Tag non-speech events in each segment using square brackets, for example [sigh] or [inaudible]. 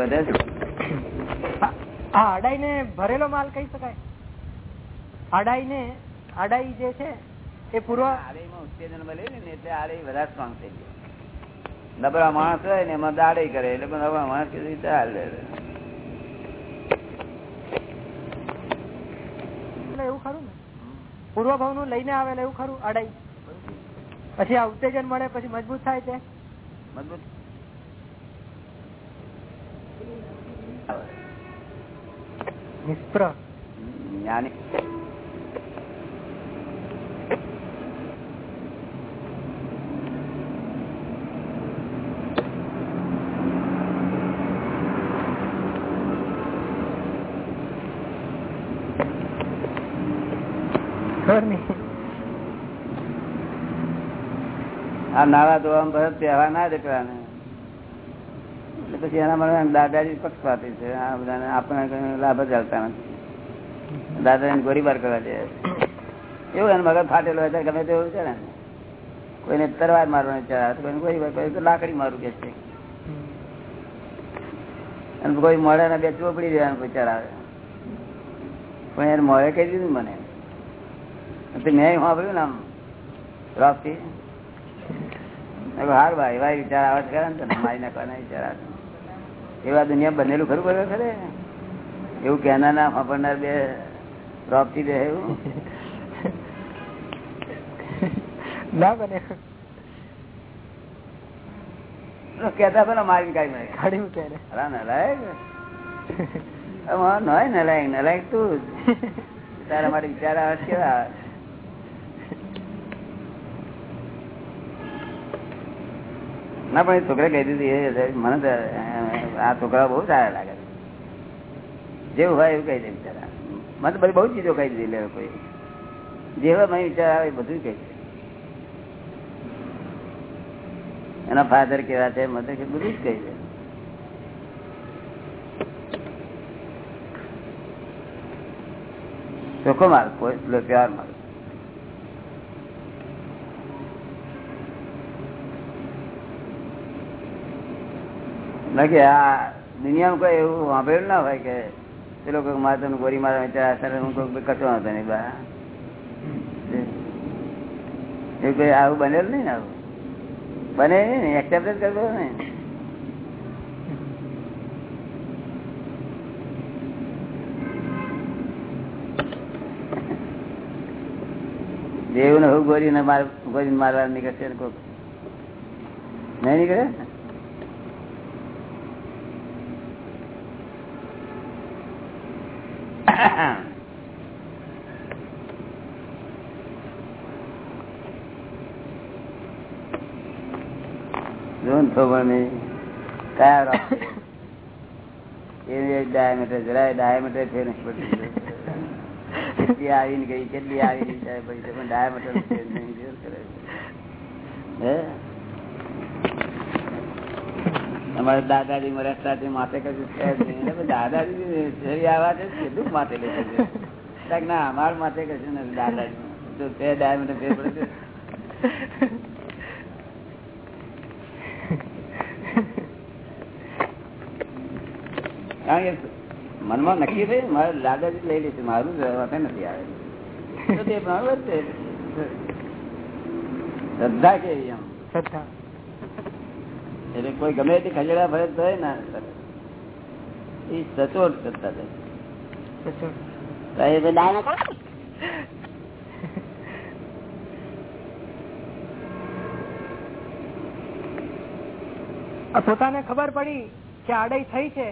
વધે છે. આ અડાઈ ને ભરેલો માલ કહી શકાય. અડાઈ ને અડાઈ જે છે એ પૂર્વ આડેમાં ઉત્તેજન મળે ને એટલે આડે વધારે સ્ટ્રોંગ થઈ ગયો નબળા માણસ હોય ને એમાં દાડે કરે એટલે નબળા માણસ કીધું ચાલે એવું ખરું ને. પૂર્વ ભાવનું લઈને આવેલ એવું ખરું અડાઈ પછી આ ઉત્તેજન મળે પછી મજબૂત થાય છે મજબૂત નિષ્પ્ર જ્ઞાની આ નાળા ધોવામાં ભરત તહેવાર ના દે પેલાને એટલે પછી એના મને દાદાજી પક્ષપાતી છે. આ બધાને આપણને લાભ જ આવતા નથી. દાદાને ગોળીબાર કરવા દે. એવું એને મગજ ફાટેલો હોય ગમે તેવું છે ને. કોઈને તરવાર મારવાનો વિચાર કોઈને ગોળીબાર કોઈ લાકડી મારું કે છે. અને કોઈ મળે ને બે ચોપડી દેવાનો વિચાર આવે પણ એને મળે કહી દીધું મને. મેં સાંભળ્યું ને આમ રોકથી હાર ભાઈ ભાઈ વિચાર આવે છે ને મારી નાખવાના વિચાર આવે. એવા દુનિયા બનેલું ખરું ખરું ખરે? એવું કેના ના વાપરનાર બે રોપથી બે એવું? ના બને. કેતા પેલા મારી કાઢી નાખે. કાઢી મૂકે નલાયક? નલાયક નલાયક તું. તારા માટે વિચાર આવે કેવા આવે? ના, પણ એ છોકરા કહી દીધી મને આ છોકરા બહુ સારા લાગે જેવું હોય એવું કહી દે બિચારા. મને બધી બહુ ચીજો કહી દીધી લે કોઈ. જેવા મને વિચાર આવે બધું કહી દે. એના ફાધર કેવા છે કે બધું જ કહી દે. ચોખ્ખો માલ પ્યાર માલ. બાકી આ દુનિયામાં કોઈ એવું વાંભેલું ના હોય કે પેલો કોઈ મારે તમને ગોરી મારા સર હું કોઈ કશો હતો નહીં, બા. એવું કોઈ આવું બનેલું નહીં ને આવું? બને નહીં ને એક્સેપ્ટ જ કરતો ને. દેવ ને હું ગોરી ને માર ગોરી મારવા નીકળશે ને નહીં નીકળે જોન થોબણી કયા રોક એવી એક ડાયામીટર જરાય ડાયામીટર ફેર કેટલી આવીને ગઈ, કેટલી આવીને જાય પણ ડાયામીટર ફેર નહીં હે? અમારે દાદાજી મરસ્તા માથે કશું છે દાદાજી આવા છે કેટલું માથે લે ના, અમાર માથે કશું નથી, દાદાજી. તો તે ડાયમંડ ફેર પડે કારણ કે મનમાં નક્કી થઈ, મારે દાદાજી લઈ લેશે, મારું જવા નથી આવે. તો તે પ્રમાણે. શ્રદ્ધા કેવી એમ? શ્રદ્ધા. એટલે કોઈ ગમે તે ખજેડા ફરજ થાય ના એ સચોટ શ્રદ્ધા છે સચોટ. તો એ તો દાન કરો. આ પોતાને ખબર પડી કે આડાઈ થઈ છે.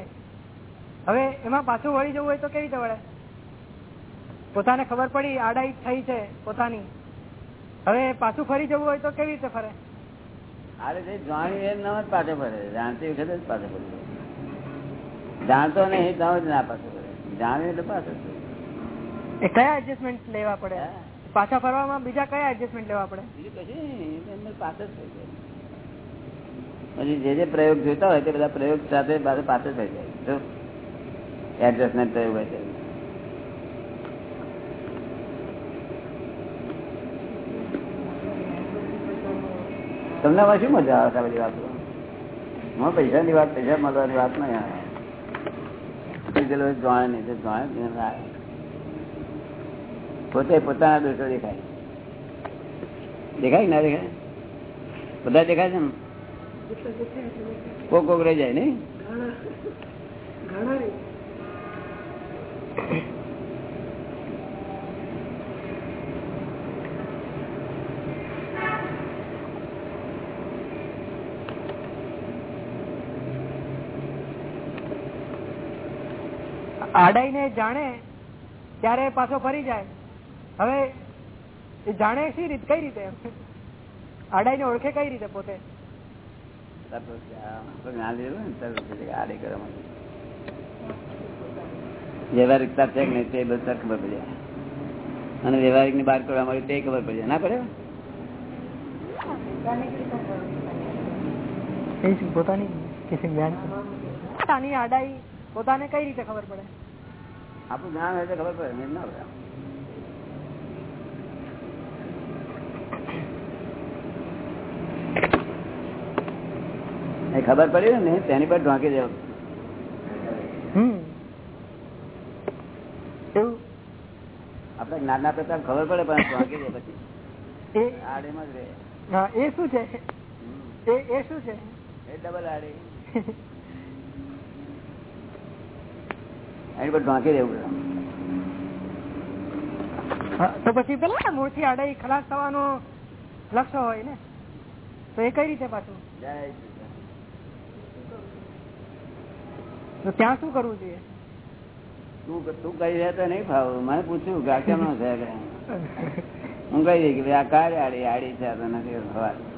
હવે એમાં પાછું વળી જવું હોય તો કેવી રીતે વળે? પોતાને ખબર પડી આડાઈ થઈ છે પોતાની. હવે પાછું ફરી જવું હોય તો કેવી રીતે ફરે? અરે જે જાણી એમ ના જ પાછો ફરે. જાણતી વખતે જ પાછો ફરે જાણતો નહીં તો જ ના પાછો ફરે. જાણ્યું એટલે પાછો એ કયા એડજસ્ટમેન્ટ લેવા પડે? પાછા ફરવામાં બીજા કયા એડજસ્ટમેન્ટ લેવા પડે? બીજું કશું જ થઈ જાય. પછી જે જે પ્રયોગ જોતા હોય તે બધા પ્રયોગ સાથે પાછો પાછો થઈ જાય. જો એડજસ્ટમેન્ટ પ્રયોગ હોય તે તમને શું મજા આવે બધી વાતો મને પૈસાની વાત, પૈસા મળવાની વાત નહીં આવે. નહીં. પોતે પોતાના દોષો દેખાય. દેખાય ના દેખાય? બધા દેખાય છે ને? કોક કોક રહી જાય નહીં? આડાઈને જાણે ત્યારે પાછો ફરી જાય. હવે એ જાણે શી રીત કઈ રીતે? આડાઈને ઓળખે કઈ રીતે પોતે? ને. વ્યવહારિકતા છે નહીં તે બધા ખબર પડી જાય. અને વ્યવહારિકની બહાર કરવા મળી તે ખબર પડી જાય. ના પડે? પોતાની પોતાની આડાઈ પોતાને કઈ રીતે ખબર પડે? આપણું જ્ઞાન હોય તો ખબર પડે નહીં ના પડે ખબર પડી ને તેની પર ઢોંકી દેવ. આપડે જ્ઞાન ના પ્રતાપ ખબર પડે પણ ઢોંકી દે પછી. એ? આડેમાં જ રહે. એ શું છે? એ એ શું છે? એ ડબલ આડે. [laughs] એની પર ઢોંકી દેવું તો પછી પેલા મૂળથી આડાઈ ખલાસ થવાનું લક્ષ્ય હોય ને? તો એ કઈ રીતે પાછું. તો ત્યાં શું કરવું જોઈએ? તું તું કહી રહ્યા તો નહીં ભાવ. મને પૂછ્યું કેમ નો છે [laughs] હું કહી દઈ કે આ કાર્ય આડી આડી છે નથી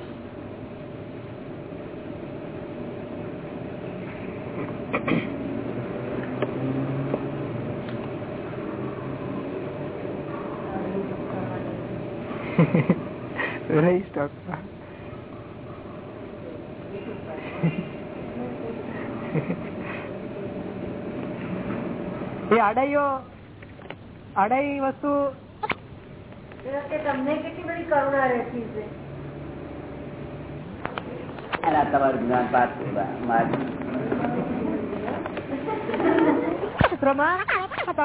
[laughs] રહી સ્ટોક [laughs] એ અડાઈઓ અડાઈ વસ્તુ. તમને કેટલી બધી કરુણા રહેતી છે? તમારું જ્ઞાન પાત્ર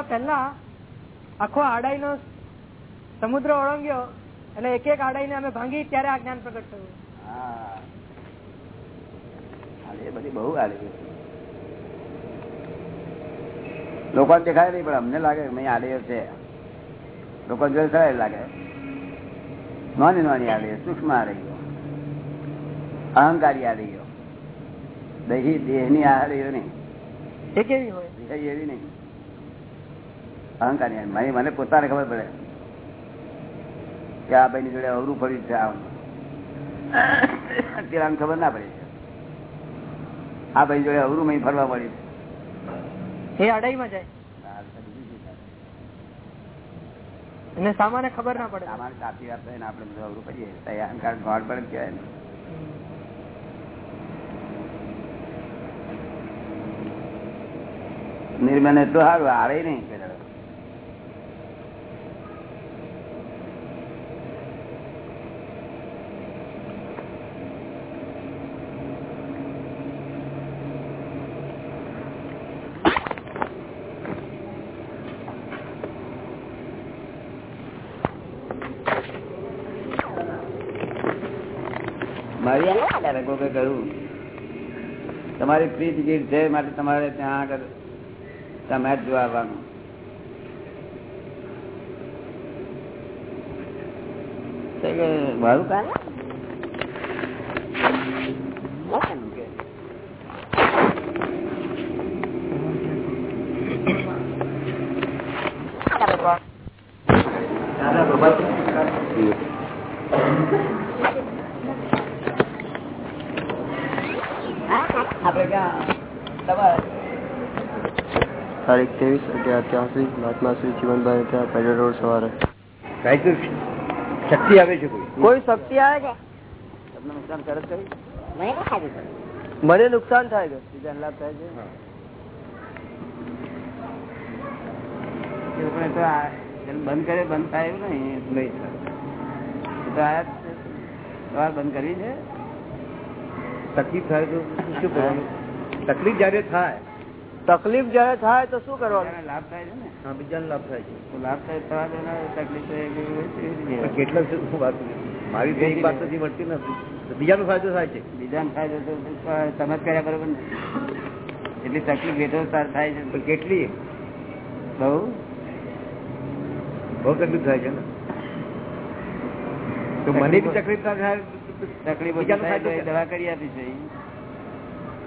પહેલા આખો આડાઈ નો સમુદ્ર ઓળંગ્યો. એટલે એક એક આડાઈ ને અમે ભાંગી ત્યારે આ જ્ઞાન પ્રગટ થયું. આડી બધી બહુ આડી લોકો દેખાય નહીં પણ અમને લાગે કે આડે છે. લોકો જોઈ સરળ લાગે. નાની નાની આડી સૂક્ષ્મ આડી ગયો. અહંકારી આડી ગયો. દહી દેહની આડીઓ નહીં. એવી હોય? એવી નહીં. અહંકારી મને પોતાને ખબર પડે. કે આ ભાઈ ની જોડે અવરું પડ્યું છે આમ. આમ ખબર ના પડી આ ભાઈ જોડે અવરું મહી ફરવા પડ્યું એ અડાઈમાં જાય. અને સામાન્ય ખબર ના પડે. સામાન આપે ને આપણે બધું અવરું પડીએ અહંકાર ગોળ પર કહેવાય ને. નિર્મલ એટલું સારું આડે નહીં પેલા મારી કોકે કહ્યું તમારી પ્રી ટિકિટ છે, માટે તમારે ત્યાં આગળ ત્યાં મેચ જોવા આવવાનું મારું કામ કે દાદા બાબા આપડે ક્યાં તમારે ત્રેવીસ અગિયાર મહાત્મા શ્રી જીવનભાઈ ત્યાં પેડર રોડ સવારે. શક્તિ આવે છે કોઈ? કોઈ શક્તિ આવે છે તમને નુકસાન મને નુકસાન થાય છે. બીજા લાભ થાય છે? બંધ કરે બંધ થાય એવું નહીં નહીં થાય. તો આયા જ બંધ કરવી છે. તકલીફ થાય તો શું કરવાનું? તકલીફ જયારે થાય તકલીફ જયારે થાય તો શું કરવાનું? બીજાને લાભ થાય છે ને? હા બીજાને લાભ થાય છે. તો લાભ થાય થવા દે ને તકલીફ તો એવી હોય તો એવી જ પણ રહેવાની. કેટલા શું શું વાત છે? મારી તો એક વાત નથી મળતી નથી. તો બીજાનો ફાયદો થાય છે? બીજાને ફાયદો તો તમે જ કર્યા બરોબર ને? એટલી તકલીફ વેઠો તાર થાય છે. પણ કેટલી? બહુ? બહુ તકલીફ થાય છે ને? તો મને બી તકલીફ ના થાય? તકલીફ ઓછી બીજાનો થાય તો ફાયદો એ દવા કરી આપી છે.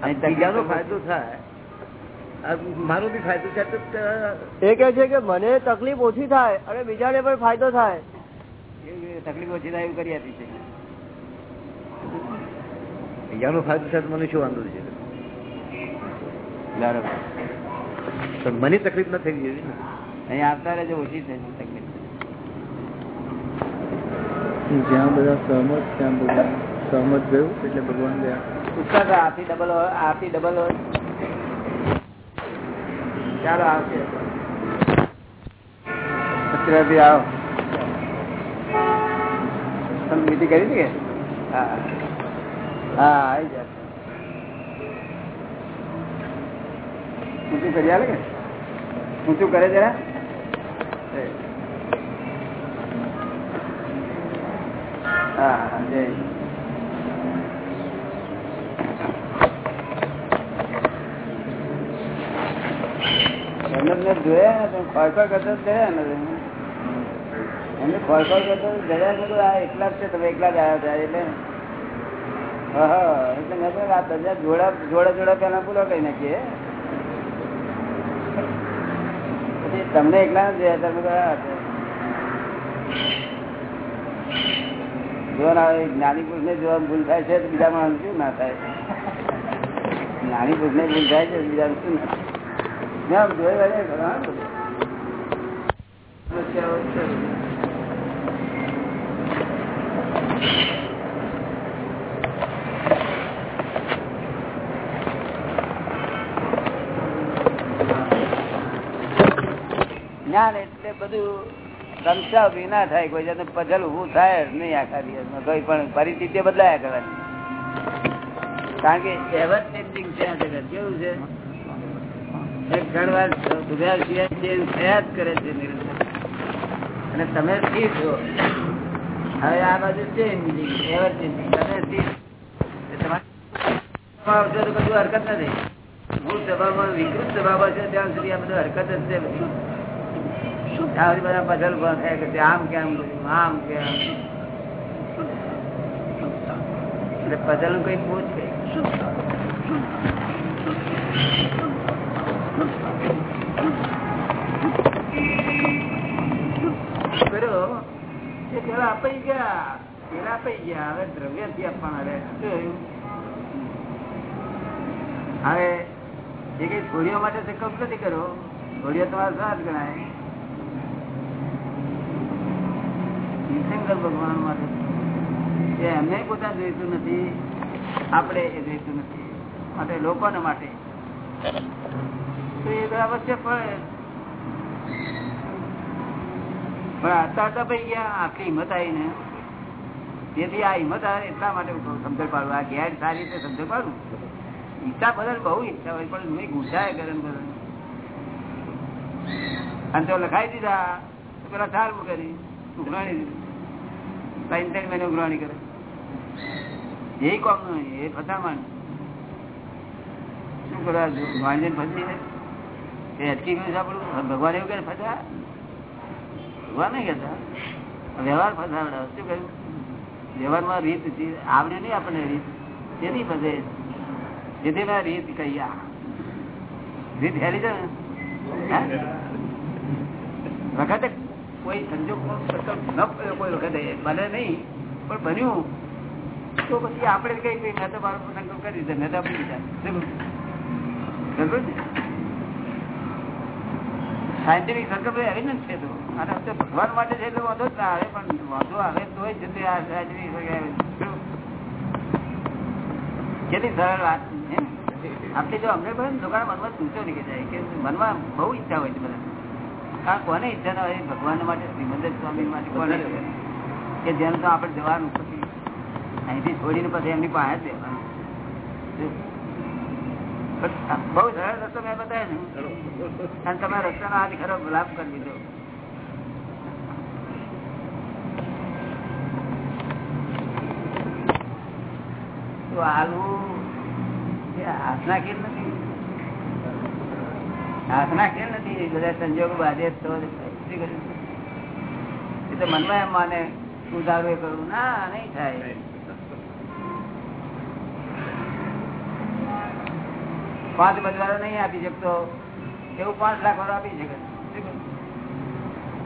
આ બીજાનો ફાયદો થાય. આ મારો બી ફાયદો થાય તો એ કે છે કે મને તકલીફ ઓછી થાય અને બીજાને પણ ફાયદો થાય. તકલીફ ઓછી થાય એવું કરી આપી છે. બીજાનો ફાયદો થાય મને શું વાંધો છે? બરાબર પણ મને તકલીફ ન થઈ જોઈએ ને. અહીં આવતા રહેજો ઓછી થાય છે તકલીફ. જ્યાં બધા સહમત ત્યાં ભગવાન સહમત ગયું એટલે ભગવાન ગયા. ઉત્સાહ આથી ડબલ હોય આથી ડબલ હોય. આવો. હા. આવી જાય ઊંચું કરી આલે કે? ઊંચું કરે જરા હા જય એમને જોયા ને ખોળખોળ કરતો ગયા ને એમને ખોળખોળ કરતો જ ગયા ને તો આ એકલા જ છે, તમે એકલા જ આવ્યા હતા એટલે. હા એટલે મેં કહ્યું આ જોડા જોડા જોડા પેલા બોલો કઈ નાખીએ. પછી તમને એકલા જ જોયા તમે કયા જો ના જ્ઞાની પુરુષ ને જોવા ભૂલ થાય છે બીજા માણસ શું ના થાય? જ્ઞાની પુરુષ ને ભૂલ થાય છે બીજા શું ના થાય જ્ઞાન એટલે બધું સંશય વિના થાય, કોઈ જાતનું પઝલ ઉભું થાય નહીં આખા દિવસમાં. કોઈ પણ પરિસ્થિતિ બદલાયા કરવાની. કારણ કે એવર ચેન્જિંગ છે આ જગત. કેવું છે એક ઘણવાર સુધાર સિવાય ચેન્જ થયા જ કરે છે અને તમે સ્થિર છો. હવે આ બાજુ છે તમે કશું હરકત નથી. મૂળ સ્વભાવમાં વિકૃત સ્વભાવ છે, ત્યાં સુધી આ બધું હરકત જ છે બધી. ત્યાં થાય બધા પઝલ ઊભા થયા કે આમ કેમ આમ કેમ? એટલે નું કઈ પૂછ કઈ શું અપાઈ ગયા. પેલા અપાઈ ગયા. ગણાય. ભગવાન માટે. એમને પોતા જોઈતું નથી, આપણે એ જોઈતું નથી. માટે લોકોને માટે. તો પણ આતા હતા ભાઈ આટલી હિંમત આવી ને, તેથી આ હિંમત આવે એટલા માટે સમજણ પાડું. આ ગેર સારી રીતે સમજણ પાડું. ઈચ્છા બદલ બહુ ઈચ્છા હોય, પણ નહીં ગુસાય ગરમ ગરમ. અને તો લખાઈ દીધા, તો પેલા સારું કરી, ઉઘરાણી દીધું. ત્રણ ત્રણ મહિને ઉઘરાણી કરે. એ કોમ નહીં એ ફસામણ શું કરવા વાંજન ફસી એ અટકી ગયું છે આપણું ભગવાન એવું કે ફસા ભગવાન નહીં કહેતા. વ્યવહાર ફસાવડા. શું કહ્યું? વ્યવહારમાં રીત. આવડે નહીં આપણને રીત. તેથી ફસે. જેથી મેં રીત કહી રીત હેરી છે વખતે કોઈ સંજોગ ન કોઈ વખતે. મને નહીં, પણ બન્યું. તો પછી આપણે કઈ કઈ મેં તો મારો સંકલ્પ કરી દીધો. મેં તો આપી દીધા. સાયન્ટિફિક સંકલ્પ એવિડન્સ છે તો અને હવે ભગવાન માટે છે તો વાંધો જ ના આવે, પણ વાંધો આવે તો જ તે આ સાયન્ટિફિક કેટલી સરળ વાત છે આપણે જો અમને પણ લોકોના મનમાં સૂચો નીકળી જાય કે મનમાં બહુ ઈચ્છા હોય છે બધા. કારણ કોને ઈચ્છા ના હોય ભગવાન માટે શ્રીમંદર સ્વામી માટે, કોને કે જેનું તો આપણે જવાનું પછી અહીંથી છોડીને પછી એમની પાસે જ રહેવાનું. બહુ સરળ રસ્તો મેં બતાવ્યો અને તમે રસ્તાનો આજ ખરો લાભ કરી દીધો. તો હાલવું હાથના ખેલ નથી. હાથના ખેલ નથી. બધા સંજોગો બાજે તો મનમાં એમ માને સુધારો એ કરવું ના, નહીં થાય. પાંચ બજવાળો નહીં આપી શકતો, એવું પાંચ લાખ વાળો આપી શકે.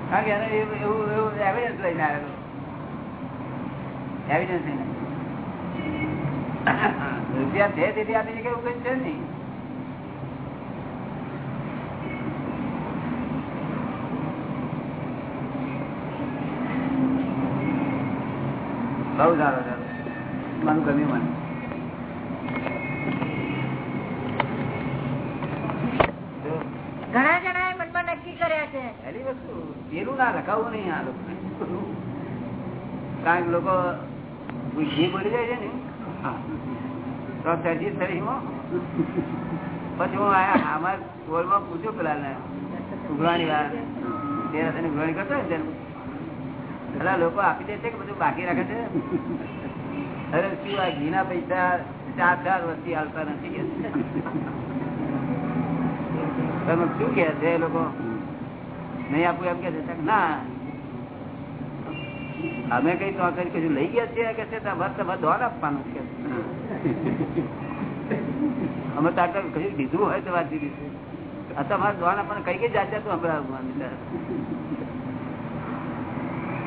કારણ કે એને એવું એવું એવું એવિડન્સ લઈને આવેલો. એવિડન્સ લઈને. રૂપિયા છે તેથી આપી શકે એવું કઈ છે નહીં. બહુ સારો સારો મને ગમ્યું મને જો, ઘણા જણા મનમાં નક્કી કર્યા છે પહેલી વસ્તુ પેલું ના લખાવવું નહીં આ લોકો. કારણ કે લોકો ઘી બોલી જાય છે ને. તો સર્જી શરીરમાં પછી હું આમાં ટોલમાં પૂછ્યું પેલા ને ઉઘરાણી વાર. તેરા ઉઘરાણી કરતો હોય ને પેલા લોકો આપી દે છે કે બધું બાકી રાખે છે? અરે શું આ ઘીના પૈસા ચાર ચાર વર્ષથી આવતા નથી કે? તમે શું કે છે એ લોકો? નહીં આપવું એમ કે છે ના. અમે કઈ તો કશું લઈ ગયા છીએ, કે છે તમારે આપવાનું છે. અમે તાર કશું દીધું હોય તો વાત દીધી આ તમારે કઈ કઈ જાત જાતું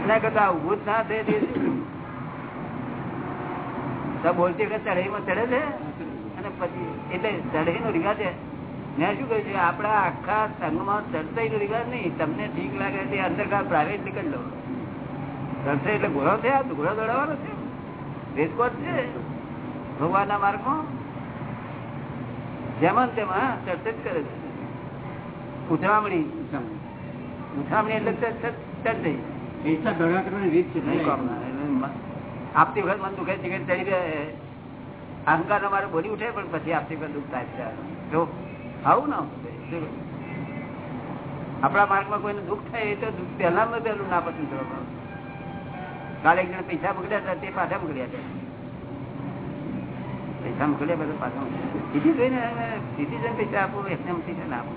એના કરતા ઉભું જ બોલતી વખત ચઢાઈમાં ચડે છે? અને પછી એટલે ચઢાઈ નો રિવાજ છે. મેં શું કહ્યું છે આપડા આખા સંઘમાં ચડતાઈ નો રિવાજ નહીં તમને ઠીક લાગે તે અંદર કા પ્રાઇવેટ નીકળ લો. ચર્ચા એટલે ઘોડો છે આ ઘોડો દોડાવવાનો છે. રેસકોટ છે ભગવાનના માર્ગમાં. જેમાં તેમાં ચર્ચા જ કરે છે. ઉથરામણી ઉથરામણી એટલે ચર્ચા ભેગા કરવાની રીત છે. આપતી વખત મન દુખે છે કે અહંકાર અમારે મારે બોલી ઉઠે પણ પછી આપતી વખત દુઃખ થાય છે. જો આવું ના આપણા માર્ગમાં કોઈને દુઃખ થાય એ તો પહેલામાં પહેલું ના પસંદ કરવા કાલે એક જણ પૈસા બગડ્યા હતા, તે પાછા બગડ્યા હતા પૈસા મોકલ્યા બધા પાછા. સીધી જોઈને જઈને પૈસા આપો એમને પૈસા ના આપો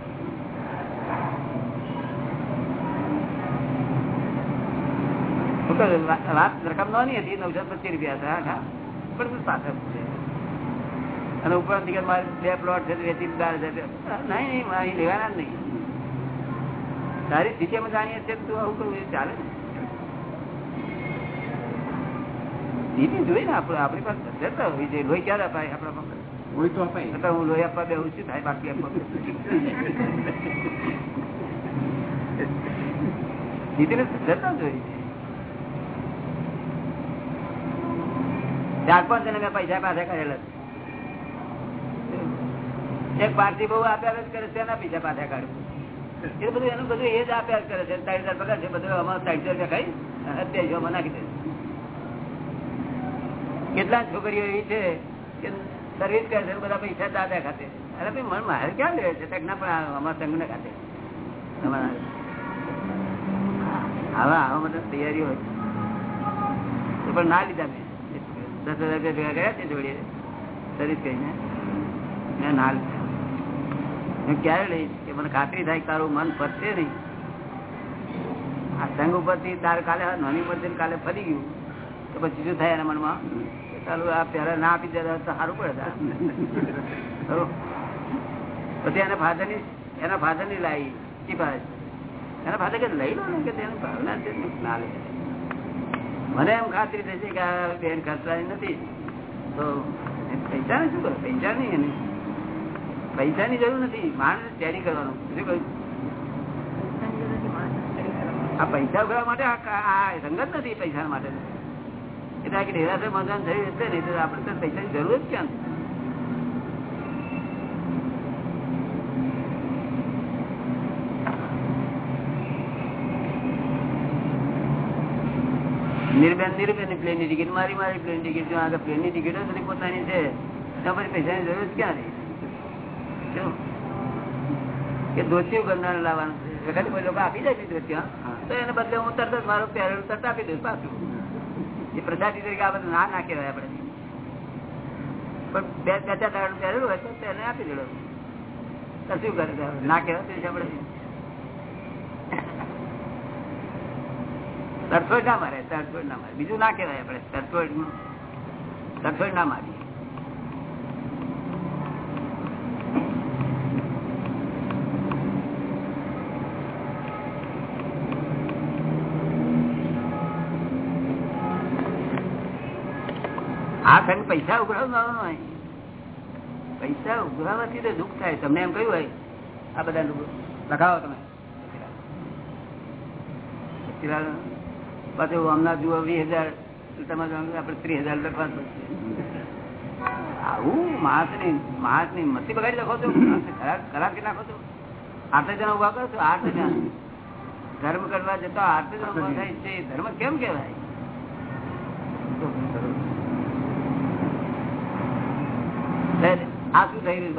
વાત રકમ નોની હતી નવસો પચીસ રૂપિયા હતા. પણ પાછા. અને ઉપરાંત બે પ્લોટ છે વેચી બાર છે. નહીં નહીં અહીં લેવાના જ નહીં. તારી સ્થિતિમાં જાણીએ છીએ તું આવું કરવું ચાલે સ્થિતિ જોઈ ને આપણે આપણી પાસે જતા છે લોહી ક્યારે અપાય આપણા પાસે લોહી તો અપાય. એટલે હું લોહી આપવા બેહું છું થાય બાકી આપવા સ્થિતિને જતા જોઈ. ચાર પાંચ જણા મેં પૈસા પાસે કરેલા છે. એક પાર્ટી બહુ આપ્યા જ કરે છે એના બીજા પાછા કાઢવું એ બધું એનું બધું એ જ આપ્યા જ કરે છે. ત્રણ હજાર પગાર છે, બધું અમારે સાઈડ રૂપિયા ખાઈ અત્યાવીસો નાખી દે. કેટલા છોકરીઓ એવી છે કે સર્વિસ કરે છે બધા પૈસા દાદા ખાતે. અરે ભાઈ, મન મારે ક્યાં લેવે છે? ના પણ અમારા સંઘ ને ખાતે. આવા આવા બધા તૈયારી હોય. એ પણ ના લીધા મેં. દસ હજાર રૂપિયા ભેગા કર્યા છે જોડીએ સર્વિસ કરીને. મેં ના લીધા. હું ક્યારે લઈશ? કે મને ખાતરી થાય તારું મન ફરશે નહીં? આ સંઘ ઉપરથી તારે કાલે નાની ઉપરથી કાલે ફરી ગયું. તો પછી શું થાય એના મનમાં? ચાલુ, આ પહેલા ના આપી દે, તો સારું પડે પછી એના ફાધરની એના ફાધરની લાવી ચીપાય એના ફાધર કે લઈ લો કે તેનું ભાવના છે ના લે. મને એમ ખાતરી થશે કે આ બેન ખર્ચવાની નથી. તો પૈસા ને શું કરો? પૈસા નહીં એને. પૈસાની જરૂર નથી, માણસ સ્ટડી કરવાનું. આ પૈસા ઉઘરા માટે આ નથી પૈસા માટે. એટલે કે ડેરાસર મકાન થયું એટલે નહીં તો આપણે તો જરૂર જ ક્યાં? નિર્બેન નિર્બેન પ્લેનની ટિકિટ, મારી મારી પ્લેન ટિકિટ આગળ પ્લેનની ટિકિટો પોતાની છે, તો પછી પૈસાની જરૂર ક્યાં રહી? શું? કે ધોતિયું કરનાર લાવવાનું છે. વખતે કોઈ લોકો આપી જાય છે તો એને બદલે હું તરત જ મારો પહેરેલું તરત આપી દઉં પાછું. એ પ્રજાતિ તરીકે આ બધું ના ના કહેવાય આપણે. પણ બે બે ચાર દાડાનું પહેરેલું હોય તો તેને આપી તો શું કરે? ના કહેવાય આપણે તરફોડ ના મારે તરફોડ ના મારે. બીજું ના કહેવાય આપણે તરફોડ તરફોડ ના મારી આ ખંડ પૈસા ઉઘરાવવાનો હોય પૈસા ઉઘરાવવાથી તો દુઃખ થાય. તમને એમ કહ્યું હોય, આ બધા લખાવો તમે. પાછું હમણાં જુઓ વીસ હજાર, તમારે ત્રીસ હજાર લખવા આવું માણસની માણસની મસ્તી બગાડી લખો છો? ખરાબ કે નાખો છો? આઠ જણા ઊભા કરો છો? આઠ જણા. ધર્મ કરવા જતો આઠ જણા ઊભા થાય છે. ધર્મ કેમ કેવાય આ થઈ રહ્યું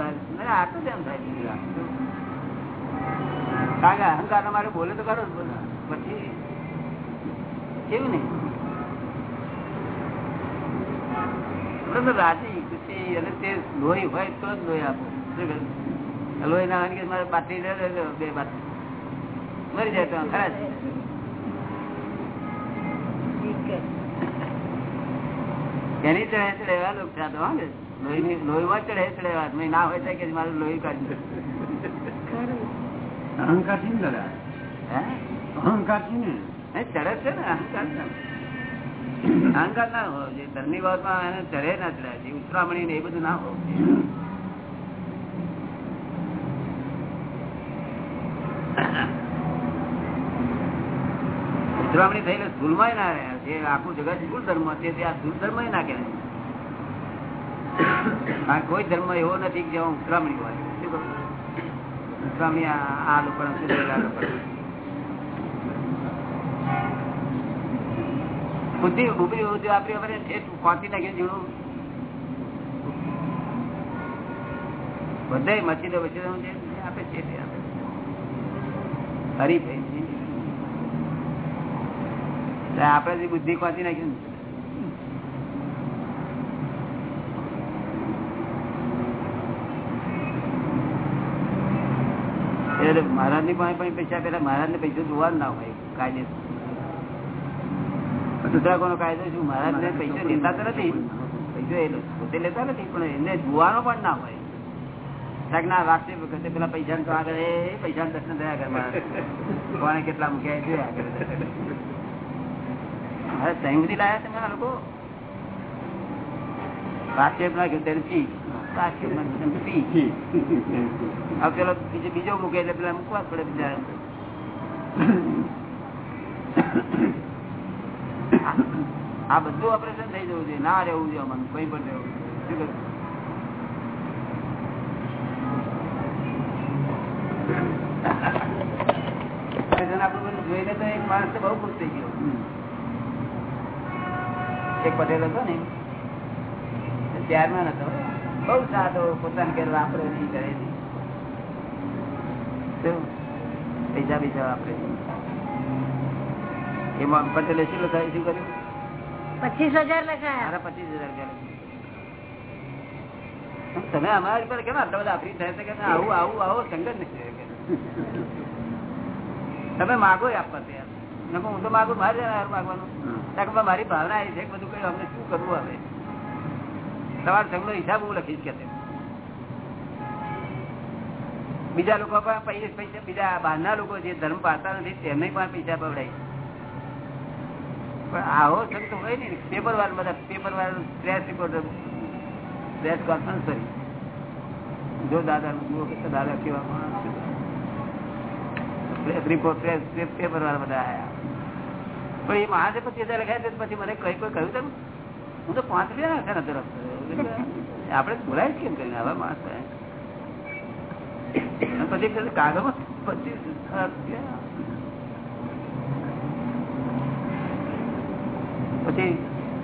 કે અહંકાર મારે બોલે તો કરો. પછી કેવું નહીં? રાજી, ખુશી, અને તે લોહી હોય તો જ લોહી આપો. લોહી ના હોય કે મારે બાટલી બે બાટલી મરી જાય તો ખરા એની ચડે ચડે એવા લોકો છે આ તો, હા કે? લોહીની- લોહીમાં ચડે ચડે એવા. મેં ના હોય કે મારું લોહી કાઢી અહંકાર છે ને દાદા અહંકાર છે ને? એ ચડે છે ને અહંકાર અહંકાર ના હોવો જોઈએ. ધર્મની બાબતમાં એને ચડે ના ચડે. છે ઉતરામણી ને એ બધું ના હોવું જોઈએ. ઉતરામણી થઈને સ્થૂલમાં ના રહે. જે આખું જગત સ્થૂળ ધર્મ છે, તે આ સ્થૂળ ધર્મ ના કહેવાય. કોઈ ધર્મ એવો નથી કે જેમાં ઉતરામણી હોય. શું કહું? આ લોકોને બુદ્ધિ બુદ્ધિ બુદ્ધિ આપણી અમારે પહોંચી નાખી જેવું બધા મસ્જિદો મસ્જિદો આપે છે આપે જે બુદ્ધિ પહોંચી નાખ્યું મહારાજની પાસે પણ પૈસા પેલા મહારાજ ને પૈસા જોવા ના હોય કાયદે. સુધારવાનો કાયદો શું? મહારાજ ને પૈસા લેતા તો નથી. પૈસો એ પોતે લેતા નથી પણ એને જોવાનો પણ ના હોય. ના વાગતી વખતે પેલા પૈસા તો આગળ એ પૈસા દર્શન થયા કરે [laughs] કોને કેટલા મૂક્યા જોયા કરે હવે ત્યાં લાયા તમે આ લોકો? બીજો મૂકે એટલે પેલા મૂકવા પડે બિચારા. આ બધું ઓપરેશન થઈ જવું જોઈએ. ના રહેવું જોઈએ મને કઈ પણ રહેવું. શું આપણું બધું જોઈને તો એક માણસ તો બહુ ખુશ થઈ ગયો. એક પટેલ હતો ને ત્યારમાં હતો. બહુ સાદો પોતાને ઘેર વાપરે નહીં કરે નહીં. પૈસા પૈસા વાપરે એમાં પટેલે શું લખાયું શું કર્યું? પચીસ હજાર લખાયા. પચીસ હજાર તમે અમારી પર કેમ આટલા બધા આફરી થાય છે કે આવું આવું આવો સંગત નહીં તમે માગો આપવા તૈયાર. હું તો માગું મારે માગવાનું. મારી ભાવના એ છે બધું કઈ અમને શું કરવું હવે? તમારા સંઘનો હિસાબ હું લખીશ કે બીજા લોકો પણ પૈસા પૈસા બીજા બહારના લોકો જે ધર્મ પાડતા નથી તેમને પણ પૈસા પવડાય. પણ આવો સંત હોય ને પેપર વાર બધા પેપર વાર પ્રેસ રિપોર્ટર પ્રેસ કોન્ફરન્સ કરી. જો દાદા દાદા કેવા માણસ રિપોર્ટ પેપર વાળા બધા આયા પણ એ મહાદેવ પછી લખાય પછી મને કઈ કોઈ કહ્યું હું તો પાંચ રૂપિયા નાખ્યા નતો રસ્તો આપડે બોલાય કેમ કરીને આવા માણસ પછી કાગળમાં પચીસ પછી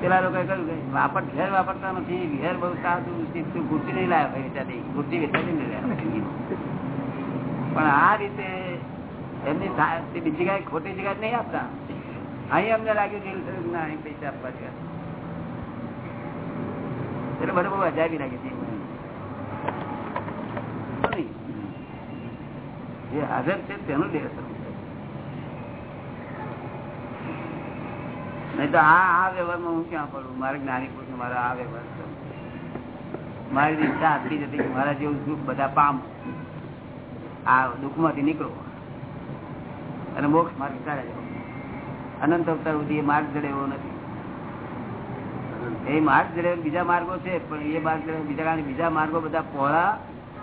પેલા લોકો કહ્યું કે વાપર ઘેર વાપરતા નથી ઘેર બહુ સારું શીખતું ખુરશી નહીં લાવ્યા ભાઈ વેચાતી ખુરશી વેચાતી નહીં લાવ્યા પણ આ રીતે એમની બીજી કઈ ખોટી જગ્યા નહીં આપતા. અહીં અમને લાગ્યું પૈસા આપવા છે એટલે મને બહુ અજાયબી લાગી હતી જે હાજર છે તેનું ડેરેસર નહીં તો આ આ વ્યવહારમાં હું ક્યાં પડું? મારે જ્ઞાની પુરુષ મારા આ વ્યવહાર છે. મારી ઈચ્છા આટલી જ હતી મારા જેવું દુઃખ બધા પામ. આ દુઃખમાંથી નીકળો. અને મોક્ષ માર્ગ કાઢે અનંત અવતાર સુધી એ માર્ગ જડે એવો નથી. એ માર્ગ જડે બીજા માર્ગો છે પણ એ માર્ગ જડે બીજા કારણ બીજા માર્ગો બધા પહોળા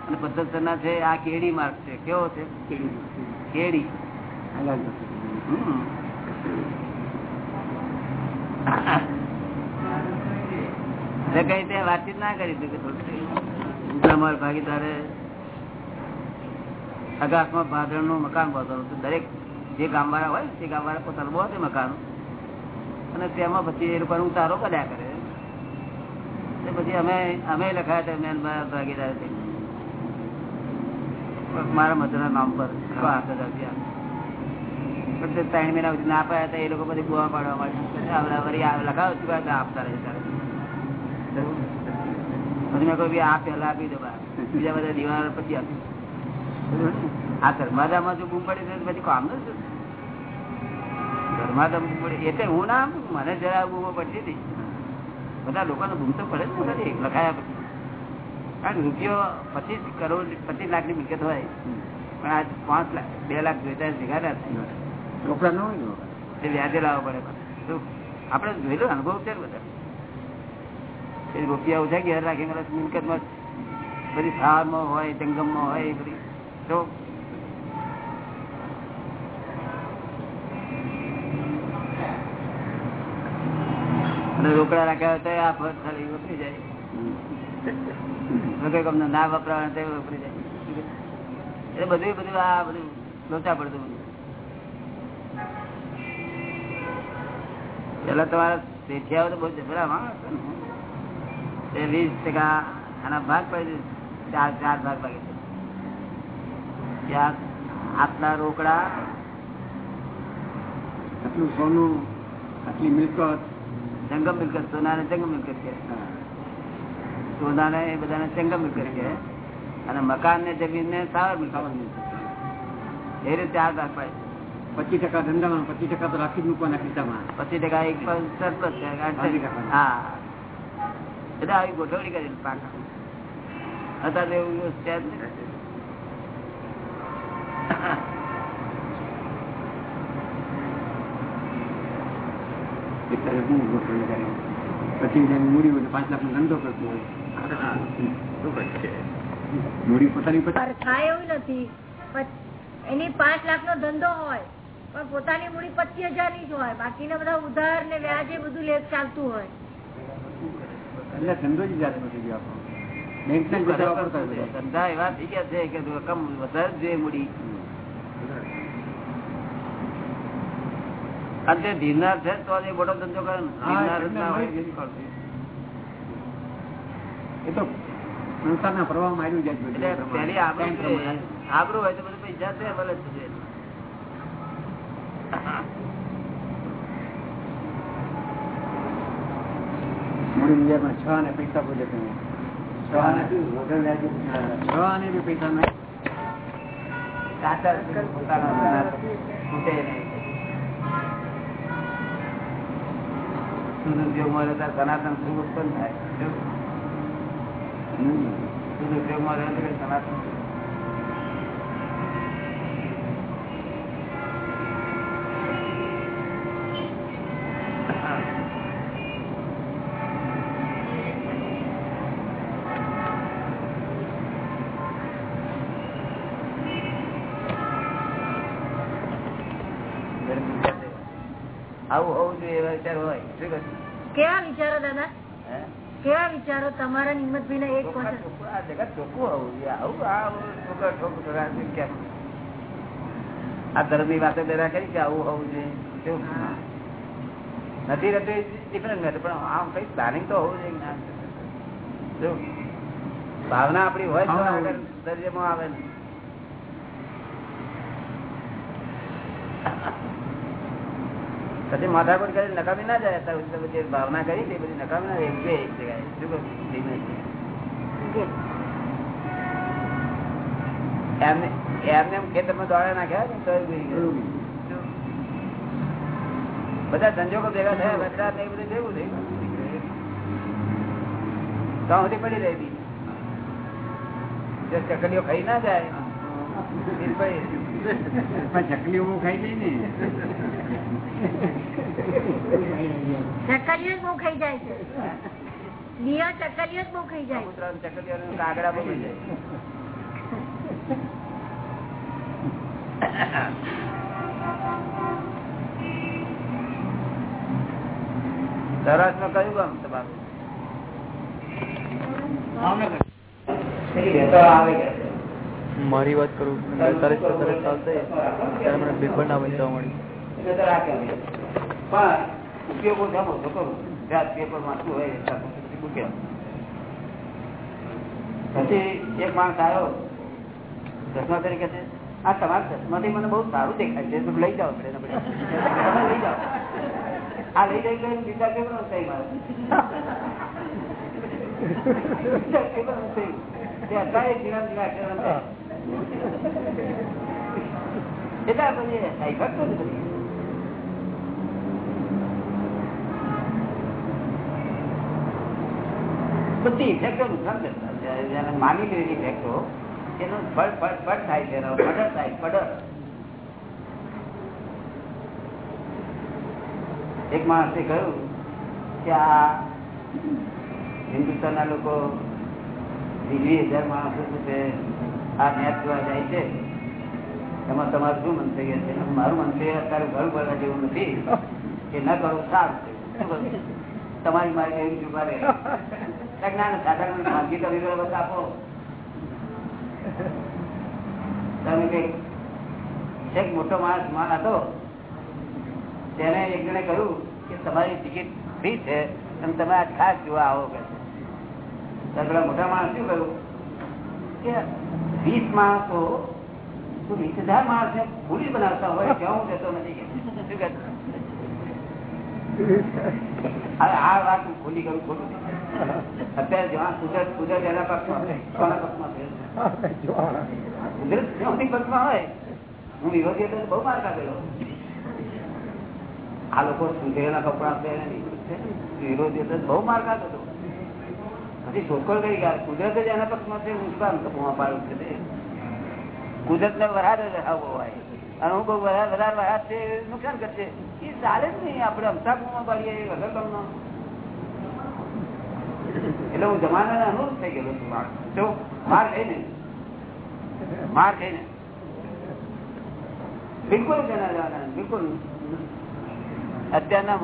અને પદ્ધતિના છે આ કેડી માર્ગ છે. કેવો છે? કેડી. કઈ તે વાતચીત ના કરી અમારા ભાગીદારે અગાસમાં ભાદરણનું મકાન બાંધવાનું દરેક જે ગામ વાળા હોય, તે ગામ વાળા પોતાનું બહુ મકાન. અને તેમાં પછી એ લોકો ઉતારો કર્યા કરે. પછી અમે અમે લખાયા હતા મેન ભાગીદાર મારા મધરના નામ પર આઠ હજાર પણ ત્રણ મહિના સુધી ના પાયા હતા, એ લોકો બધી ગોવા પાડવા માટે વળી લખાવો છું આપતા રહે પછી મેં કહ્યું આ પહેલા આપી દો બીજા બધા દિવાળ પછી આપી આ ધર્માદામાં જો બૂમ પડી તો પછી કામ નથી ધર્માદા બૂમ પડે. એટલે હું ના મને જરા બૂમો પડતી હતી. બધા લોકોને બૂમ તો પડે જ ને લખાયા પછી. કારણ રૂપિયો પચીસ કરોડ પચીસ લાખની મિલકત હોય. પણ આ પાંચ લાખ બે લાખ જોઈતા ના થાય. રોકડા ન હોય તે વ્યાજે લાવવા પડે. તો આપણે જોયેલો અનુભવ છે ને બધા. એ રૂપિયા ઓછા ઘેર રાખીને મિલકતમાં બધી સારમાં હોય જંગમમાં હોય બધી. તો રોકડા રાખ્યા હોય તો આ ફળ ખાલી વપરી જાય. ગમને ના વપરાવા તે વપરી જાય. એટલે બધું બધું આ બધું લોચા પડતું પેલા તમારા શેઠિયાઓ તો બહુ જબરા માણસ ને. વીસ ભાગ પડી ચાર ચાર ભાગ ભાગે આટલા રોકડા, આટલું સોનું, આટલી મિલકત જંગમ મિલકત સોનાને જંગમ મિલકત કે સોનાને એ બધાને જંગમ મિલકત કે અને મકાન ને જમીન ને સાવર મિલકત એ રીતે આ ભાગ પચીસ ટકા ધંધામાં પચીસ ટકા તો રાખી જ મૂકવાના ખિસ્સામાં. પચીસ ટકા એક સરપ્લસ છે. હા. એટલે આવી ગોઠવણી કરી પાકા. અત્યારે એવું છે જ નહીં. હું ગોઠવણી કરી પછી જેમ મૂડી હોય પાંચ લાખ નો ધંધો કરતો હોય. મૂડી પોતાની થાય એવું નથી. એની પાંચ લાખ નો ધંધો હોય પણ પોતાની મૂડી પચીસ હજારની જ હોય. બાકીના બધા ઉધાર ને વ્યાજે બધું લેત ચાલતું હોય. એટલે ધંધો જ જાત નથી ગયો આપણો. બેંક. ધંધા એવા થઈ ગયા છે કે રકમ વધારે જોઈએ મૂડી? અને તે ધીરનાર છે તો એ મોટો ધંધો કરે ના. એ તો સંસારના પ્રવાહમાં આવ્યું જાય એટલે પેલી આબરૂ છે. હોય તો બધું પૈસા છે ભલે છે. છ અને પૈસા પૂછે તમે છ અને છ. અને બી પૈસા પોતાના નહીં. શુદ્ધ ઉદ્યોગમાં રહેતા સનાતન સુખ ઉત્પન્ન થાય શું? શુદ્ધ ઉદ્યોગમાં રહે તો સનાતન સુખ. વિચારો દાદા? કેવા વિચારો? તમારા નિમતભાઈ ના એક આ જગત ચોખ્ખું હોવું આવું આ ઠોકર ઠોક ઠોકા છે કેમ? આ ધર્મની વાતો પેલા કરી કે આવું હોવું જોઈએ. નથી રહેતું ડિફરન્ટ પણ આમ કઈ પ્લાનિંગ તો હોવું જોઈએ. ભાવના આપડી હોય તો આવે ને. પછી માથાકૂટ કરી નકામી ના જાય અત્યાર સુધી જે ભાવના કરી તે બધી નકામી ના જાય બે એક જગ્યાએ શું કહું? ધીમે ધીમે. એમને એમ ખેતરમાં દોડા નાખ્યા ને તોય બધા સંજોગો ભેગા થયા વરસાદ ને બધું ભેગું થયું તો સુધી પડી રહી હતી જો ખાઈ ના જાય પડી. [laughs] ચકલી બહુ ખાઈ જાય ને. ચકલીઓ બહુ ખાઈ જાય છે. નિયા ચકલીઓ બહુ ખાઈ જાય. છે. કબૂતરા ને ચકલીઓને કાગડા બહુ જાય. સૌરાષ્ટ્રમાં કયું ગામ તમારું? આવે કે મારી વાત કરું બેતાલીસ તેતાલીસ સાલ થઈ ત્યારે મને બિલકુલ ના બનતા મળી પણ ઉપયોગો જમો તો કરું. જાત પેપર વાંચવું હોય પછી એક માણસ આવ્યો, ચશ્મા તરીકે છે. આ તમારા ચશ્માથી મને બહુ સારું દેખાય છે તું લઈ જાઓ લઈ જાઓ. આ લઈ જઈ લઈને બીજા પેપર થઈ મારે. અત્યારે જીણા જીણા. એટલે માની લેલી ઇફેક્ટો એનો ફળ ફળ ફળ થાય છે પડર થાય પડર એક માણસે કહ્યું કે આ હિન્દુસ્તાનના લોકો વીસ હજાર માણસો છે આ મેચ જોવા જાય છે. એમાં તમારું શું મંતવ્ય છે? મારું મંતવ્ય અત્યારે ઘર ભરવા જેવું નથી. કે ન કરવું સારું છે. તમારી મારી એવી જુગારે જ્ઞાન સાધારણ ખાનગી તો આપો. તમે કઈ એક મોટો માણસમાં હતો તેને એક જણે કહ્યું કે તમારી ટિકિટ ફ્રી છે, અને તમે આ ખાસ જોવા આવો કે મોટા માણસ શું કહ્યું? કે વીસ માણસો વીસ? હજાર માણસ ને પૂરી બનાવતા હોય ત્યાં હું જતો નથી આ વાત હું ભૂલી કરું ખોટું અત્યારે જ્યાં કુદરત કુદરત એના પક્ષમાં પક્ષમાં બહુ માર કાઢેલો આ લોકો સુધરેલા કપડા વિરોધી હતો બહુ માર હતો પછી શોધખોળ કરી ગયા કુદરત જ એના પક્ષમાં છે, હું કામ પાડું છે કુદરત ને વરાદ આવો હોય. અને હું કહું વરાદ વધારે વરાદ છે, નુકસાન કરશે. એ ચાલે જ નહીં, આપણે અમથા કુમાં પાડીએ વગર કામનો એટલે હું જમાના અનુરૂપ થઈ ગયેલો છું, માર. જો, માર ખાઈને. માર ખાઈને. બિલકુલ જણા બિલકુલ. અત્યારના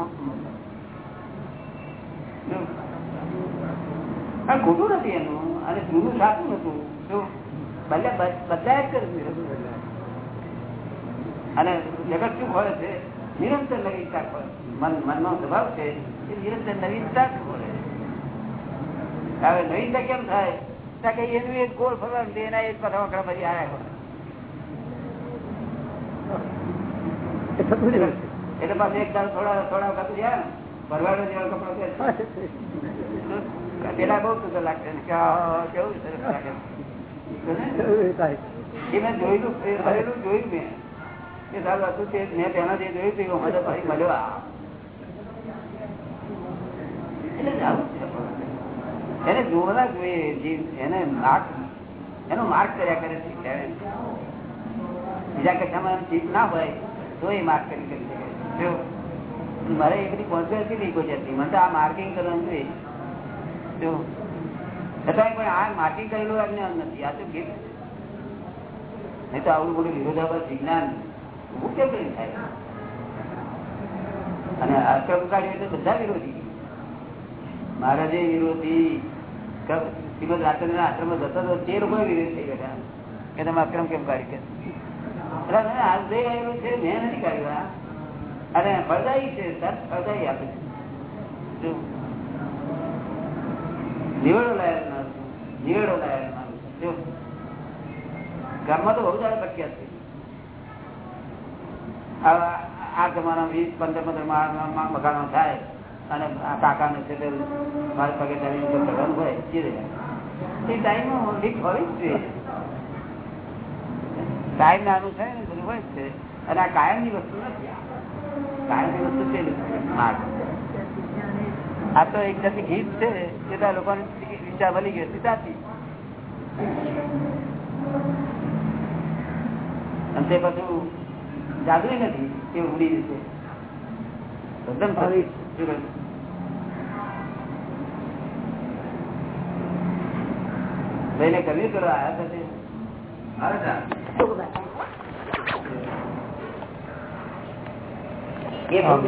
આ ખોટું નથી એનું. અને જૂનું સાચું નતું શું ભલે બ- જ કરે અને જગત શું ખોરે છે? નિરંતર નવીનતા ખોળે મન મનનો સ્વભાવ છે એ નિરંતર નવીનતા જ ખોરે હવે નવીનતા કેમ થાય? ત્યાં કે એનું એક ગોળ ફરવાનું તે એના એક વખરા પછી આવ્યા ખોરે એટલે પાસે એક દાળ થોડા થોડા વખત ભરવાડો જેવા કપડો. પેલા બહુ સુંદર લાગશે ને કે આ કેવું સરસ લાગે [laughs] એ મેં જોયેલું ભરેલું જોયું મેં એ સારું હતું તે મેં તેના જે જોયું હતું મને ભાઈ મળ્યો આ. એટલે જ આવું છે. એને જોવાના જોઈએ એને માર્ક એનો માર્ક કર્યા કરે છે. બીજા કશામાં ઠીક ના હોય તો એ માર્ક કરી કરી શકે મારે એ બધી કોન્ફિડન્સ નહીં કોઈ મને તો આ માર્કિંગ કરવાનું જોઈએ જો. છતાંય પણ આ તો ગીત નહીં તો વિરોધી. શ્રીમદ રાત્રિના આશ્રમ જતો હતો તે લોકો વિરોધ થઈ ગયા કે તમે અક્રમ કેમ કાઢી કે અરે ના, આ જે આવેલું છે મેં નથી કાઢ્યું. અને ફળદાયી છે સર ફળદાયી આપે છે. જો. નિવેડો લાયક ના ના મકાનો થાય અને આ કાકાને છે મારે પગે ચાલીને હોય એ ટાઈમ લીક હોય છે ટાઈમ નાનું છે ને બધું હોય જ છે અને આ કાયમની વસ્તુ નથી કાયમની વસ્તુ છે માર્ગ આ તો એક જાતિ ગીત છે એ તો લોકોને વિચાર બની ગયો સીતાથી અને તે બધું જાગૃતિ નથી તે ઉડી જશે. એકદમ લઈને કરવી કરો આયા સાથે એ ભૂખ ના કાઢી છે એના ને સંજોગ બાજે તો કેવું તો બધો બિગડે સંજોગ સાથી નથી વળતા કારણ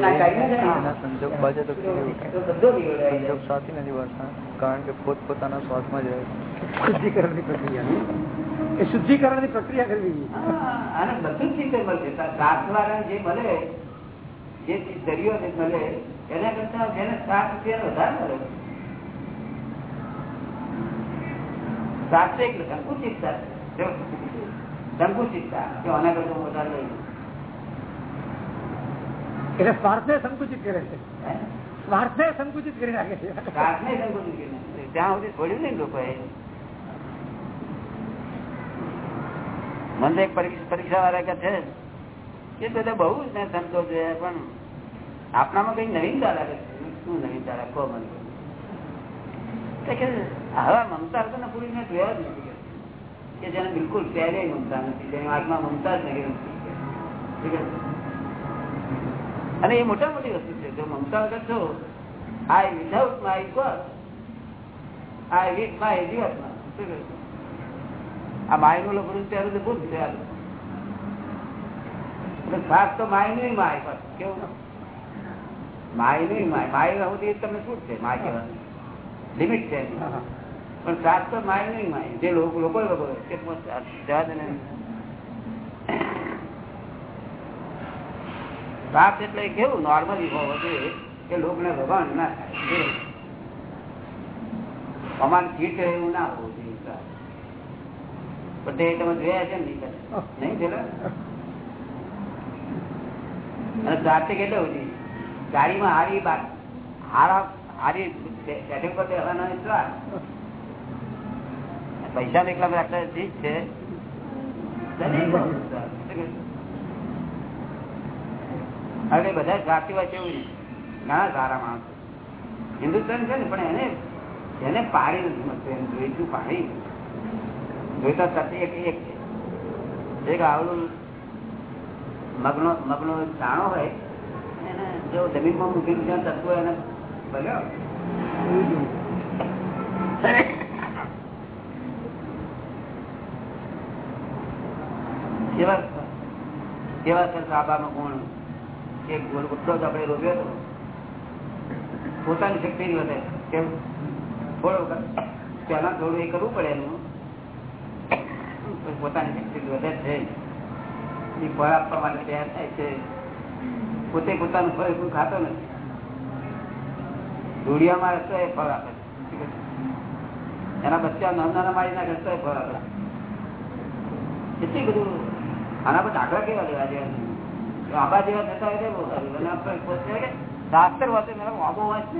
કે પોતપોતાના શ્વાસમાં જ રહે શુદ્ધિકરણની પ્રક્રિયા. એ શુદ્ધિકરણની પ્રક્રિયા કરવી. અને બધું જ મળે જે દરિયો મળે એના કરતા જેને સાત રૂપિયા વધારે મળે. સાત. એક સંકુચિતતા સંકુચિતતા કે આના કરતા વધારે લઈ. એટલે સ્વાર્થને સંકુચિત કરે છે? સ્વાર્થને સંકુચિત કરી નાખે છે. સાતને સંકુચિત ત્યાં સુધી છોડ્યું નહીં લોકોએ. મને એક પરીક્ષા વાળા કે છે, એ બધા બહુ જ ને સંતો છે, પણ આપણામાં કઈ નવીનતા લાગે શું નવીનતા રાખો મને. હવે મમતા તો પૂરી મેં જોયા જ નથી કે. જેને બિલકુલ પહેલે મમતા નથી, જેની આત્મા મમતા જ નથી? અને એ મોટા મોટી વસ્તુ છે. જો મમતા વગર છો I without my God I with my આ માયનું લખવું ત્યારે તો ભૂત છે આ. તો માયનું માય પર. કેવું માય. નું માય માય સુધી તમને શું છે. માય કહેવાનું લિમિટ છે. પણ સાત તો માયનું માય. જે લોકો લોકો જવા દે સાત એટલે કેવું નોર્મલ વિભાવ જોઈએ કે લોકોને ભગવાન ના થાય. અમાન ચીટ એવું ના હોવું જોઈએ પણ તે તમે જોયા છે નહીં નહીં? અને જાતે કેટલે હોતી ગાડીમાં હારી હારા હારી બેઠક પર બેસવાના વિશ્વાસ પૈસા એકલા રાખતા ઠીક છે. હવે બધા જાતિ હોય કેવું નહીં. ઘણા સારા માણસો હિન્દુસ્તાન છે ને, પણ એને એને પાડી નથી મળતું એમ જોઈતું પાડી જોઈતા સાથે એક એક છે. એક આવડું મગનો મગનો દાણો હોય, એને જો જમીનમાં મૂકેલું ત્યાં તત્વો એને બન્યો કેવા કેવા સર સાબાનો ગુણ પોતાની શક્તિ વધે કેમ? થોડો પહેલા થોડું એ કરવું પડે એનું. પોતાની શક્તિ વધે છે. એ ફળ આપવા માટે તૈયાર થાય છે. પોતે પોતાનું ફળ એટલું ખાતો નથી. ધૂળિયામાં રહેતો એ ફળ આપે એના બચ્ચા નાના નાના મારી તો એ ફળ આપે એટલી બધું. આના પર દાખલા કેવા લેવા જેવા આંબા જેવા થતા હોય આપણે શાસ્ત્ર વાંચે મેં કીધું, આંબો વાંચ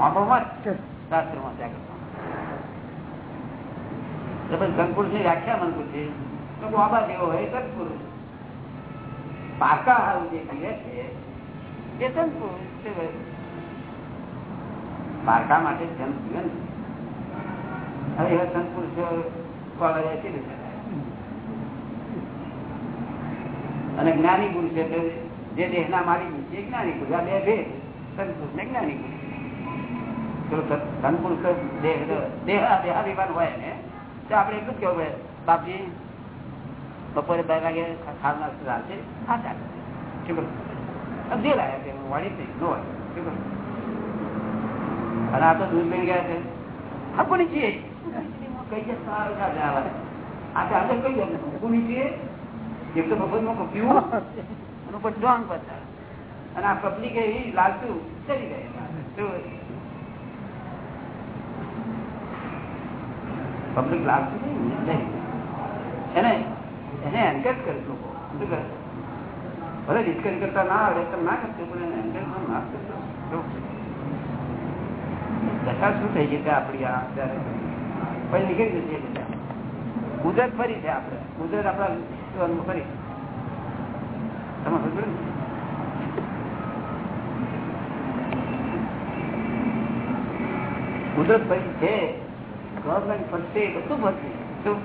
આંબો વાંચ. શાસ્ત્ર વાંચ્યા કરતા સંતપુરુષની વ્યાખ્યા મને છે. તો હું જેવો હોય સત્પુરુષ પાકા હાલ જે પીવે છે એ સંતપુરુષ પાકા માટે જન્મ જીવન. હવે એવા સંતપુરુષો કોલેજ કીધું છે અને જ્ઞાની પુરુષ એટલે જે દેહના માલિક છે જ્ઞાની પુરુષ. આ બે ભેદ. સંતપુરુષ ને જ્ઞાની પુરુષ. સંતપુરુષ તો દેહ દેહ દેહાભિમાન હોય ને, તો આપણે એટલું જ કેવું પડે? બાપજી, બપોરે બે વાગે ખાવાના ચાલશે હા, ચાલે. લાયા છે વાળી જ નહીં નો હોય અને આ તો દૂધ લઈ ગયા છે. હા, કોની છીએ કઈ આવા. આ તો આજે કઈ જાય કોની છીએ એક તો ભગવત પીવું. અને ઉપર ડોંગ બધા અને આ પબ્લિક એવી લાલતું ચડી ગયા પબ્લિક લાલતું નહીં એને એને એન્કરેજ કરે લોકો. શું કરે? ભલે ડિસ્કસ કરતા ના આવડે, તો ના કરતો પણ એને એન્કરેજ ના કરતો દશા શું થઈ ગઈ આપણી આ અત્યારે? પછી નીકળી બધા. કુદરત ફરી છે આપણે. કુદરત આપણા જીવનમાં ફરી તમે કુદરત ફરી છે ગવર્મેન્ટ ફરશે બધું ફરશે શું?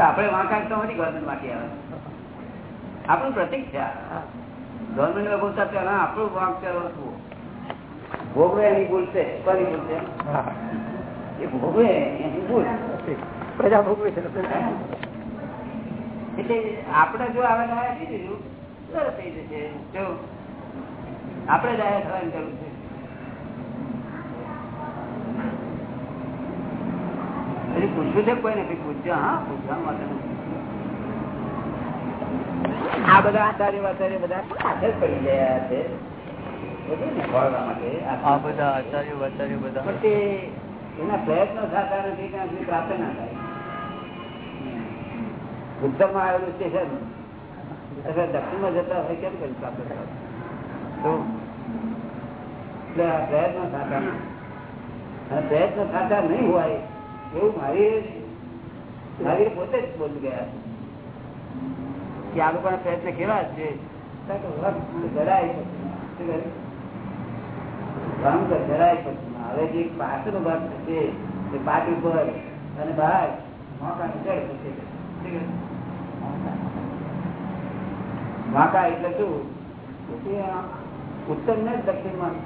આપણે વાંકા તો નથી ગવર્મેન્ટ વાંકી આવે. આપણું પ્રતિક છે. ગવર્મેન્ટ લોકો સાથે આપણું વાંક ચાલવું ભોગવે એની ભૂલ છે. કોની ભૂલ છે? એ ભોગવે એની ભૂલ. પ્રજા ભોગવે છે. એટલે આપણે જો આવે થઈ દીધું સરસ થઈ જશે. જો આપણે જ આયા થવાની જરૂર છે. હજી પૂછવું છે કોઈ નથી? પૂછ્યું હા પૂછવા માટે આ બધા આચાર્ય વાચાર્ય બધા હાથે જ પડી ગયા છે. આ બધા આચાર્ય વાચાર્ય બધા. એના પ્રયત્નો થતા નથી ત્યાં સુધી પ્રાપ્ત ના થાય. ઉત્તરમાં આવેલું સ્ટેશન દક્ષિણ દક્ષિણમાં જતા હોય કેમ કરી એટલે આ પ્રયત્નો થતા નથી. અને નહીં હોય, એવું મારી મારી પોતે જ બોલી ગયા કે આ લોકોના પ્રયત્ન કેવા છે? જરાય હવે જે પાછળનો ભાગ છે તે પાટી ઉપર અને બહાર મોટા પછી વાંકા એટલે શું? ઉત્તર ને દક્ષિણમાં.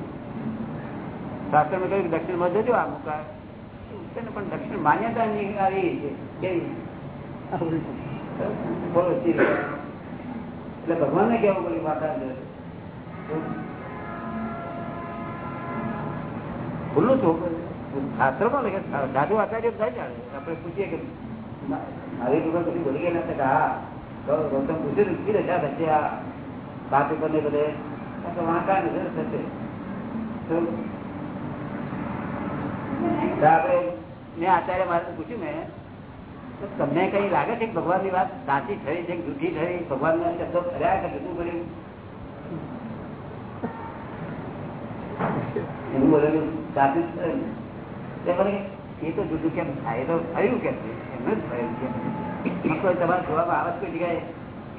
શાસ્ત્રમાં કહ્યું કે દક્ષિણમાં જજો આ મુકા. ઉત્તર પણ દક્ષિણ માન્યતા ની આવી છે. બોલો? એટલે ભગવાનને કેવું પડ્યું વાંકા ખુલ્લું છું શાસ્ત્રમાં લખે સાધુ આચાર્ય થાય આપણે પૂછીએ કે મારી દુકાન પછી બોલી ગયા કે હા ગૌતમ પૂછ્યું કી રજા થશે આ બાપ ઉપર ને બધે. વાંકા નજર થશે. મેં આચાર્ય મારે પૂછ્યું મેં તમને કઈ લાગે છે કે ભગવાનની વાત સાચી થઈ છે જૂઠી થઈ? ભગવાનના શબ્દો કર્યા કે જુદું કર્યું? એનું બોલેલું સાચું છે ને. એ તો જુદું કેમ થાય? તો થયું કેમ? એમ જ થયું કેમ?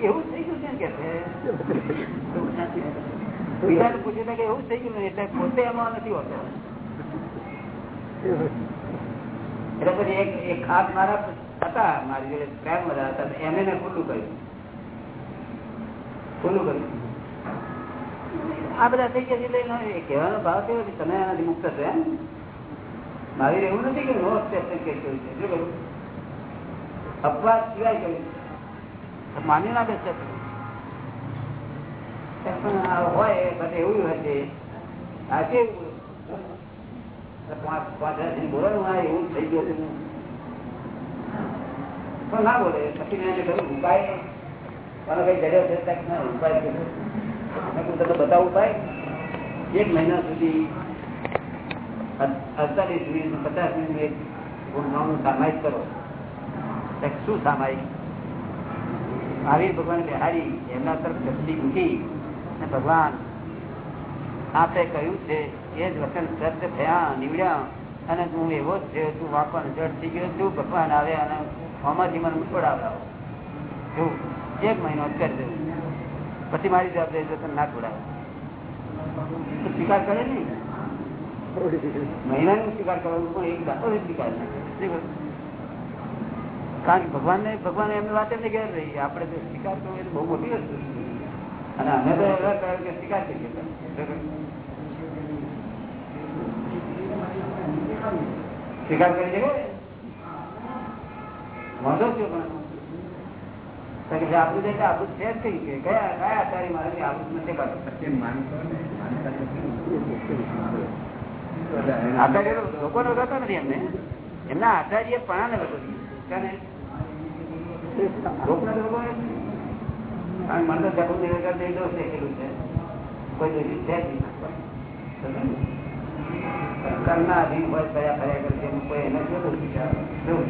એવું થઈ ગયું છે ને કે કે એવું થઈ ગયું હોતો. મારા એને ખુલ્લું કર્યું. ખુલ્લું કર્યું. આ બધા થઈ ગયા છે એનો કહેવાનો ભાવ કેવો છે? તમે એનાથી મુક્ત છો એમ? મારી એવું નથી કે નો એક્સેપ્શન કે છે. અપવાદ સિવાય કહ્યું માની ના બેસે પણ હોય, બધે એવું હજાર બોલવાનું એવું થઈ ગયું પણ ના બોલે, પછી એને ઉપાય મને કઈ જગ્યા છે ઉપાય કર્યો તમને બતાવું ઉપાય. એક મહિના સુધી અડતાલીસ મિનિટ, પચાસ મિનિટ નામનું સામાયિક કરો. શું સામાયિક મહાવીર ભગવાન બિહારી એમના તરફ દ્રષ્ટિ મૂકી અને ભગવાન આપે કહ્યું છે, એ જ વચન સત્ય થયા, નીવડ્યા અને તું એવો જ છે, તું વાપણ જડ થઈ ગયો, તું ભગવાન આવે અને આમાંથી મને છોડાવડાવો જો, એક મહિનો જ કરી દઉં પછી મારી જવાબદારી તને ના છોડાવે સ્વીકાર કરે નહીં. મહિનાનો સ્વીકાર કરવાનો પણ એક દાખલો સ્વીકાર ના? કારણ કે ભગવાનને ભગવાન એમની વાત એમને ઘેર રહી. આપણે તો સ્વીકાર કરવો એ બહુ મોટી વસ્તુ અને અમે તો એવા કહ્યું કે સ્વીકાર કરીએ સ્વીકાર કરી શકે વાંધો શું પણ? આપણું છે આપણું છે કઈ કે કયા કયા આચાર્ય મારે આપણું નથી કરતું આચાર્ય લોકો નો ગતો નથી એમને. એમના આચાર્ય પણ ને કારણ મને તો જગત નિર્ગત નહીં દોષ દેખેલું છે કોઈ દોષિત છે જ નહીં. સમજ્યો ને? કર્મના અધીન હોય ફર્યા ફર્યા કરશે કોઈ એને શું દોષ વિચારો? શું?